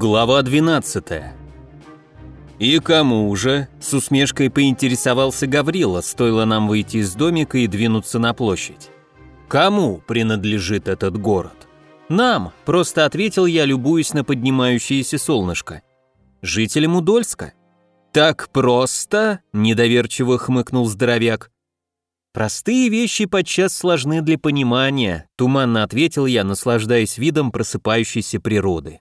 Глава 12 «И кому же?» – с усмешкой поинтересовался Гаврила, стоило нам выйти из домика и двинуться на площадь. «Кому принадлежит этот город?» «Нам», – просто ответил я, любуясь на поднимающееся солнышко. «Жителям Удольска». «Так просто?» – недоверчиво хмыкнул здоровяк. «Простые вещи подчас сложны для понимания», – туманно ответил я, наслаждаясь видом просыпающейся природы.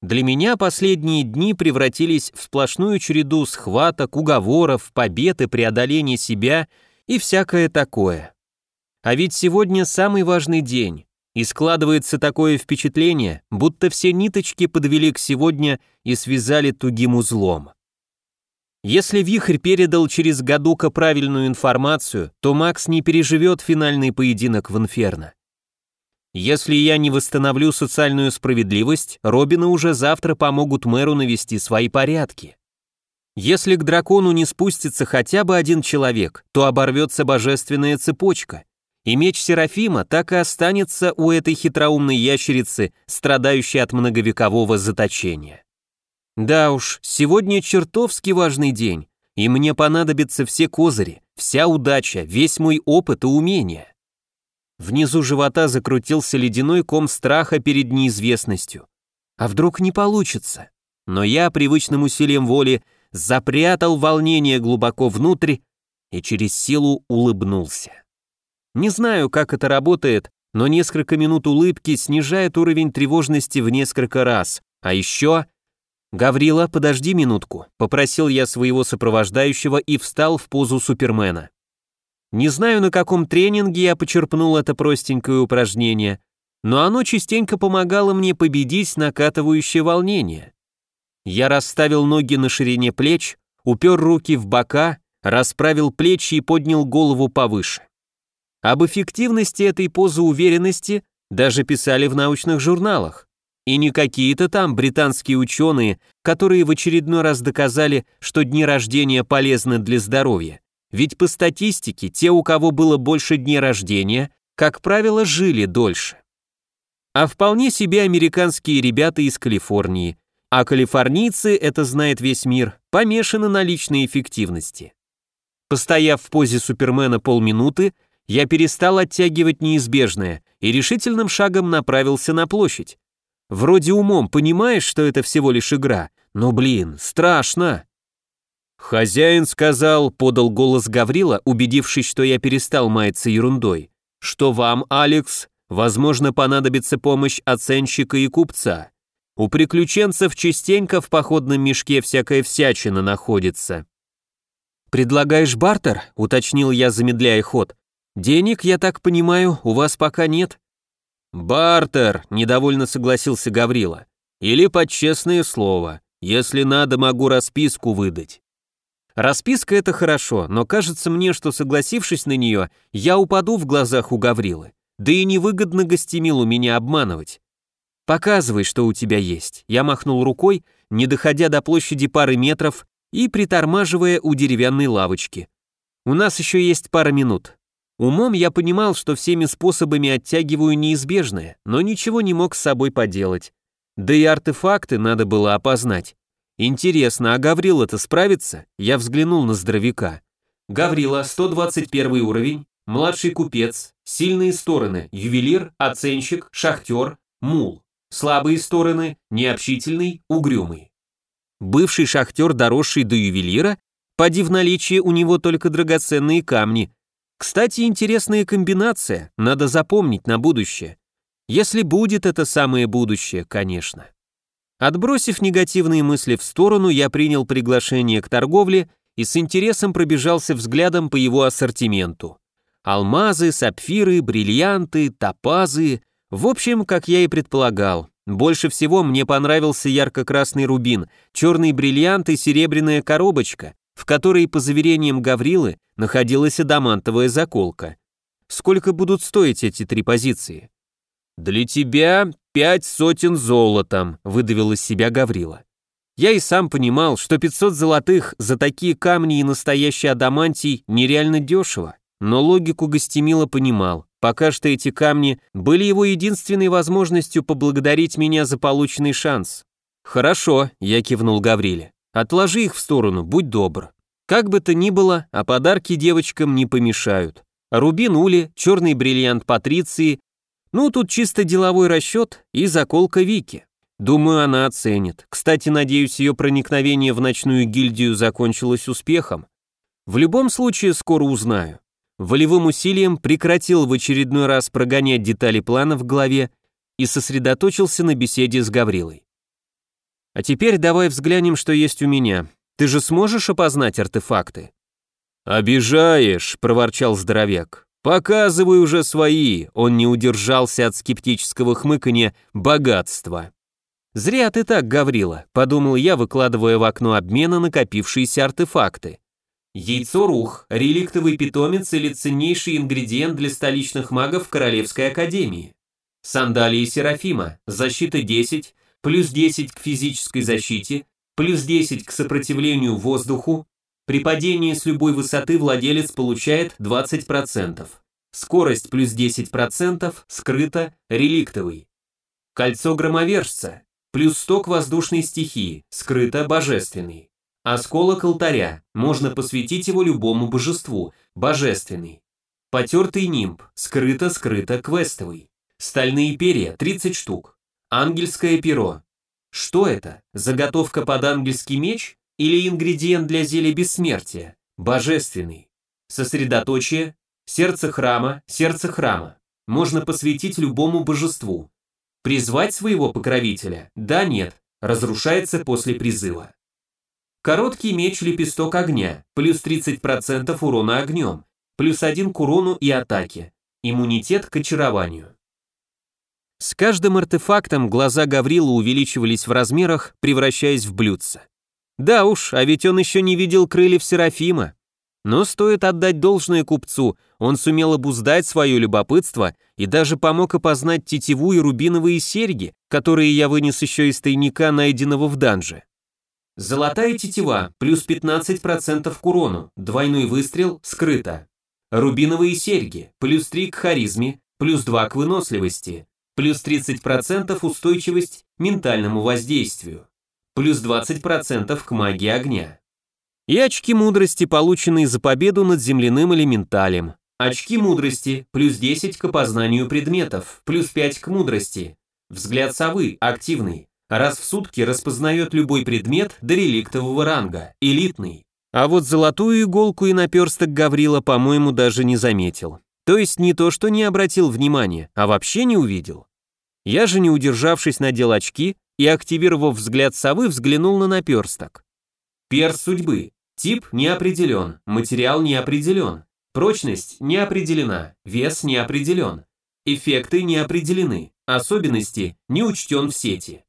Для меня последние дни превратились в сплошную череду схваток, уговоров, побед и преодоления себя и всякое такое. А ведь сегодня самый важный день, и складывается такое впечатление, будто все ниточки подвели к сегодня и связали тугим узлом. Если Вихрь передал через Гадука правильную информацию, то Макс не переживет финальный поединок в Инферно. Если я не восстановлю социальную справедливость, Робины уже завтра помогут мэру навести свои порядки. Если к дракону не спустится хотя бы один человек, то оборвется божественная цепочка, и меч Серафима так и останется у этой хитроумной ящерицы, страдающей от многовекового заточения. Да уж, сегодня чертовски важный день, и мне понадобятся все козыри, вся удача, весь мой опыт и умения. Внизу живота закрутился ледяной ком страха перед неизвестностью. А вдруг не получится? Но я привычным усилием воли запрятал волнение глубоко внутрь и через силу улыбнулся. Не знаю, как это работает, но несколько минут улыбки снижает уровень тревожности в несколько раз. А еще... «Гаврила, подожди минутку», — попросил я своего сопровождающего и встал в позу Супермена. Не знаю, на каком тренинге я почерпнул это простенькое упражнение, но оно частенько помогало мне победить накатывающее волнение. Я расставил ноги на ширине плеч, упер руки в бока, расправил плечи и поднял голову повыше. Об эффективности этой позы уверенности даже писали в научных журналах. И не какие-то там британские ученые, которые в очередной раз доказали, что дни рождения полезны для здоровья. Ведь по статистике, те, у кого было больше дней рождения, как правило, жили дольше. А вполне себе американские ребята из Калифорнии. А калифорнийцы, это знает весь мир, помешаны на личной эффективности. Постояв в позе Супермена полминуты, я перестал оттягивать неизбежное и решительным шагом направился на площадь. Вроде умом понимаешь, что это всего лишь игра, но, блин, страшно. «Хозяин сказал», — подал голос Гаврила, убедившись, что я перестал маяться ерундой, «что вам, Алекс, возможно, понадобится помощь оценщика и купца. У приключенцев частенько в походном мешке всякая всячина находится». «Предлагаешь бартер?» — уточнил я, замедляя ход. «Денег, я так понимаю, у вас пока нет?» «Бартер», — недовольно согласился Гаврила. «Или под честное слово. Если надо, могу расписку выдать». Расписка это хорошо, но кажется мне, что согласившись на нее, я упаду в глазах у Гаврилы. Да и невыгодно гостемилу меня обманывать. Показывай, что у тебя есть. Я махнул рукой, не доходя до площади пары метров и притормаживая у деревянной лавочки. У нас еще есть пара минут. Умом я понимал, что всеми способами оттягиваю неизбежное, но ничего не мог с собой поделать. Да и артефакты надо было опознать. Интересно, а Гаврила-то справится? Я взглянул на здоровяка. Гаврила, 121 уровень, младший купец, сильные стороны, ювелир, оценщик, шахтер, мул. Слабые стороны, необщительный, угрюмый. Бывший шахтер, доросший до ювелира, поди в наличие у него только драгоценные камни. Кстати, интересная комбинация, надо запомнить на будущее. Если будет это самое будущее, конечно. Отбросив негативные мысли в сторону, я принял приглашение к торговле и с интересом пробежался взглядом по его ассортименту. Алмазы, сапфиры, бриллианты, топазы. В общем, как я и предполагал. Больше всего мне понравился ярко-красный рубин, черный бриллиант и серебряная коробочка, в которой, по заверениям Гаврилы, находилась адамантовая заколка. Сколько будут стоить эти три позиции? «Для тебя пять сотен золотом», — выдавил из себя Гаврила. Я и сам понимал, что 500 золотых за такие камни и настоящий адамантий нереально дешево, но логику Гостемила понимал. Пока что эти камни были его единственной возможностью поблагодарить меня за полученный шанс. «Хорошо», — я кивнул Гавриле. «Отложи их в сторону, будь добр. Как бы то ни было, а подарки девочкам не помешают. Рубин Ули, черный бриллиант Патриции. Ну, тут чисто деловой расчет и заколка Вики. Думаю, она оценит. Кстати, надеюсь, ее проникновение в ночную гильдию закончилось успехом. В любом случае, скоро узнаю. Волевым усилием прекратил в очередной раз прогонять детали плана в голове и сосредоточился на беседе с Гаврилой. А теперь давай взглянем, что есть у меня. Ты же сможешь опознать артефакты? Обижаешь, проворчал здоровяк. Показывай уже свои. Он не удержался от скептического хмыканья богатства. Зря ты так, Гаврила, подумал я, выкладывая в окно обмена накопившиеся артефакты. Яйцо рух, реликтовый питомец или ценнейший ингредиент для столичных магов Королевской Академии. Сандалии Серафима, защита 10, плюс 10 к физической защите, плюс 10 к сопротивлению воздуху. При падении с любой высоты владелец получает 20%. Скорость плюс 10%, скрыто, реликтовый. Кольцо громовержца, плюс 100 к воздушной стихии, скрыто, божественный. Осколок алтаря, можно посвятить его любому божеству, божественный. Потертый нимб, скрыто-скрыто, квестовый. Стальные перья, 30 штук. Ангельское перо. Что это? Заготовка под ангельский меч или ингредиент для зелья бессмертия? Божественный. Сосредоточие. Сердце храма, сердце храма. Можно посвятить любому божеству. Призвать своего покровителя? Да, нет. Разрушается после призыва. Короткий меч лепесток огня, плюс 30% урона огнем, плюс 1 к урону и атаке. Иммунитет к очарованию. С каждым артефактом глаза Гаврила увеличивались в размерах, превращаясь в блюдца. Да уж, а ведь он еще не видел крыльев Серафима. Но стоит отдать должное купцу, он сумел обуздать свое любопытство и даже помог опознать тетиву и рубиновые серьги, которые я вынес еще из тайника, найденного в данже. Золотая тетива, плюс 15% к урону, двойной выстрел, скрыто. Рубиновые серьги, плюс 3 к харизме, плюс 2 к выносливости, плюс 30% устойчивость ментальному воздействию, плюс 20% к магии огня. И очки мудрости, полученные за победу над земляным элементалем. Очки мудрости, плюс 10 к опознанию предметов, плюс 5 к мудрости. Взгляд совы, активный. Раз в сутки распознает любой предмет до реликтового ранга, элитный. А вот золотую иголку и наперсток Гаврила, по-моему, даже не заметил. То есть не то, что не обратил внимания, а вообще не увидел. Я же, не удержавшись, надел очки и, активировав взгляд совы, взглянул на наперсток. Перс судьбы. Тип не определен, материал не определен, прочность не определена, вес не определен, эффекты не определены, особенности не учтен в сети.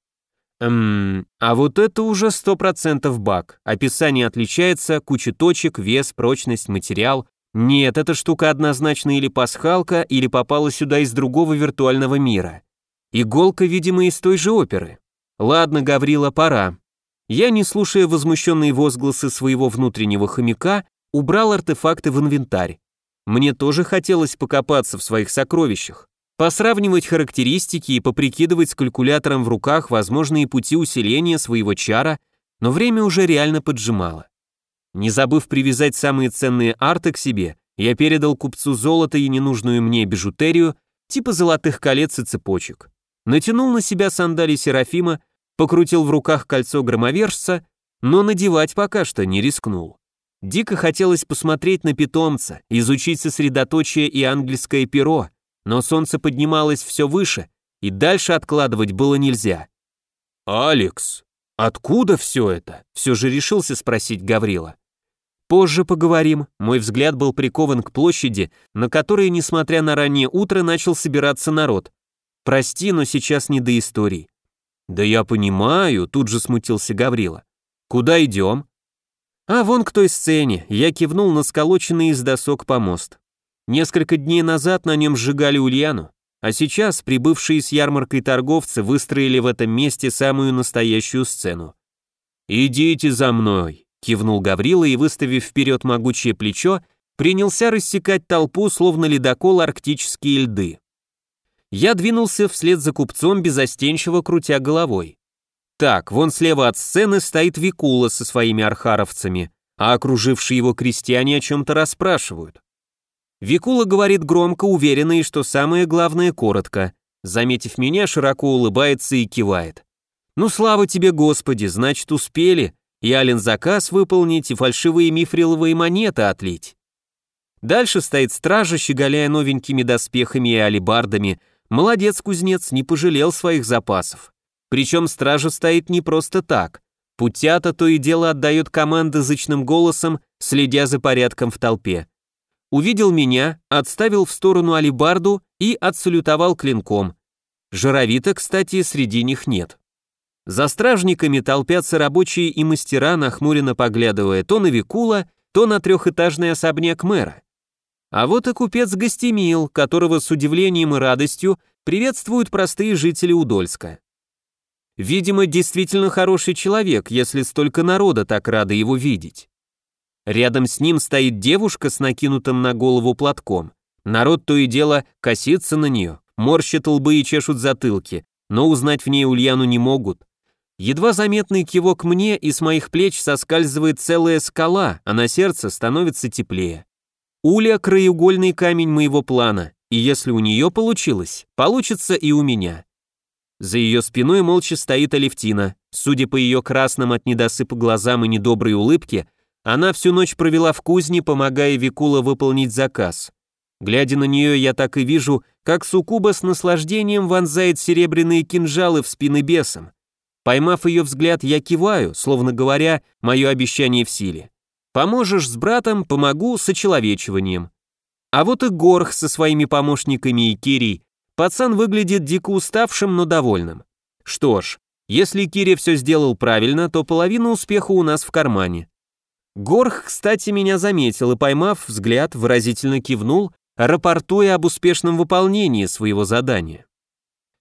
Эм, а вот это уже 100% баг. Описание отличается, куча точек, вес, прочность, материал, нет, эта штука однозначно или пасхалка, или попала сюда из другого виртуального мира. Иголка, видимо, из той же оперы. Ладно, Гаврила, пора. Я, не слушая возмущенные возгласы своего внутреннего хомяка, убрал артефакты в инвентарь. Мне тоже хотелось покопаться в своих сокровищах, посравнивать характеристики и поприкидывать с калькулятором в руках возможные пути усиления своего чара, но время уже реально поджимало. Не забыв привязать самые ценные арты к себе, я передал купцу золото и ненужную мне бижутерию, типа золотых колец и цепочек. Натянул на себя сандали Серафима, покрутил в руках кольцо громовержца, но надевать пока что не рискнул. Дико хотелось посмотреть на питомца, изучить сосредоточие и ангельское перо, но солнце поднималось все выше, и дальше откладывать было нельзя. «Алекс, откуда все это?» — все же решился спросить Гаврила. Позже поговорим. Мой взгляд был прикован к площади, на которой, несмотря на раннее утро, начал собираться народ. Прости, но сейчас не до историй. Да я понимаю, тут же смутился Гаврила. Куда идем? А вон к той сцене. Я кивнул на сколоченный из досок помост. Несколько дней назад на нем сжигали Ульяну, а сейчас прибывшие с ярмаркой торговцы выстроили в этом месте самую настоящую сцену. «Идите за мной», Кивнул Гаврила и, выставив вперед могучее плечо, принялся рассекать толпу, словно ледокол арктические льды. Я двинулся вслед за купцом, безостенчиво крутя головой. Так, вон слева от сцены стоит Викула со своими архаровцами, а окружившие его крестьяне о чем-то расспрашивают. Викула говорит громко, уверенно и, что самое главное, коротко. Заметив меня, широко улыбается и кивает. «Ну, слава тебе, Господи, значит, успели, и Ален заказ выполнить, и фальшивые мифриловые монеты отлить». Дальше стоит стража, щеголяя новенькими доспехами и алибардами. Молодец, кузнец, не пожалел своих запасов. Причем стража стоит не просто так. Путята то и дело отдает команды зычным голосом, следя за порядком в толпе. Увидел меня, отставил в сторону алибарду и отсалютовал клинком. Жировита, кстати, среди них нет. За стражниками толпятся рабочие и мастера, нахмуренно поглядывая то на Викула, то на трехэтажный особняк мэра. А вот и купец Гостемил, которого с удивлением и радостью приветствуют простые жители Удольска. Видимо, действительно хороший человек, если столько народа так рады его видеть. Рядом с ним стоит девушка с накинутым на голову платком. Народ то и дело косится на нее, морщат лбы и чешут затылки, но узнать в ней Ульяну не могут. Едва заметный кивок мне, и с моих плеч соскальзывает целая скала, а на сердце становится теплее. Уля — краеугольный камень моего плана, и если у нее получилось, получится и у меня. За ее спиной молча стоит Алевтина. Судя по ее красным от недосыпа глазам и недоброй улыбке, она всю ночь провела в кузне, помогая Викула выполнить заказ. Глядя на нее, я так и вижу, как Сукуба с наслаждением вонзает серебряные кинжалы в спины бесам. Поймав ее взгляд, я киваю, словно говоря, мое обещание в силе. Поможешь с братом, помогу с очеловечиванием. А вот и Горх со своими помощниками и Кирей Пацан выглядит дико уставшим, но довольным. Что ж, если Кири все сделал правильно, то половина успеха у нас в кармане. Горх, кстати, меня заметил и, поймав взгляд, выразительно кивнул, рапортуя об успешном выполнении своего задания.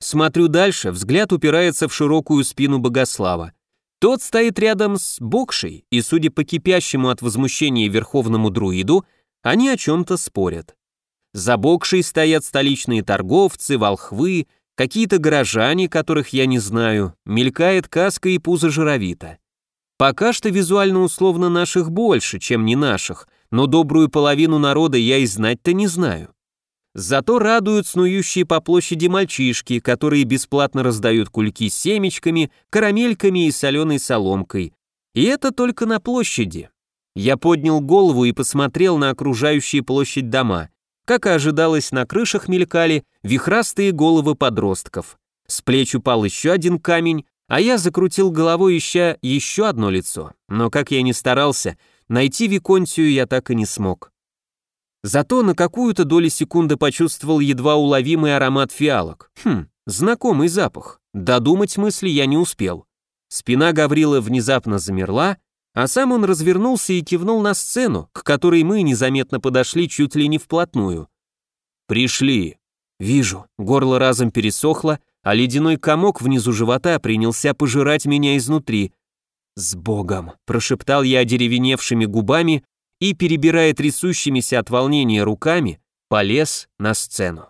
Смотрю дальше, взгляд упирается в широкую спину Богослава. Тот стоит рядом с Бокшей, и, судя по кипящему от возмущения верховному друиду, они о чем-то спорят. За Бокшей стоят столичные торговцы, волхвы, какие-то горожане, которых я не знаю, мелькает каска и пузо жировита. Пока что визуально условно наших больше, чем не наших, но добрую половину народа я и знать-то не знаю. Зато радуют снующие по площади мальчишки, которые бесплатно раздают кульки с семечками, карамельками и соленой соломкой. И это только на площади. Я поднял голову и посмотрел на окружающие площадь дома. Как и ожидалось, на крышах мелькали вихрастые головы подростков. С плеч упал еще один камень, а я закрутил головой, ища еще одно лицо. Но как я ни старался, найти Виконтию я так и не смог. Зато на какую-то долю секунды почувствовал едва уловимый аромат фиалок. Хм, знакомый запах. Додумать мысли я не успел. Спина Гаврила внезапно замерла, а сам он развернулся и кивнул на сцену, к которой мы незаметно подошли чуть ли не вплотную. «Пришли». Вижу, горло разом пересохло, а ледяной комок внизу живота принялся пожирать меня изнутри. «С Богом!» – прошептал я одеревеневшими губами и, перебирая трясущимися от волнения руками, полез на сцену.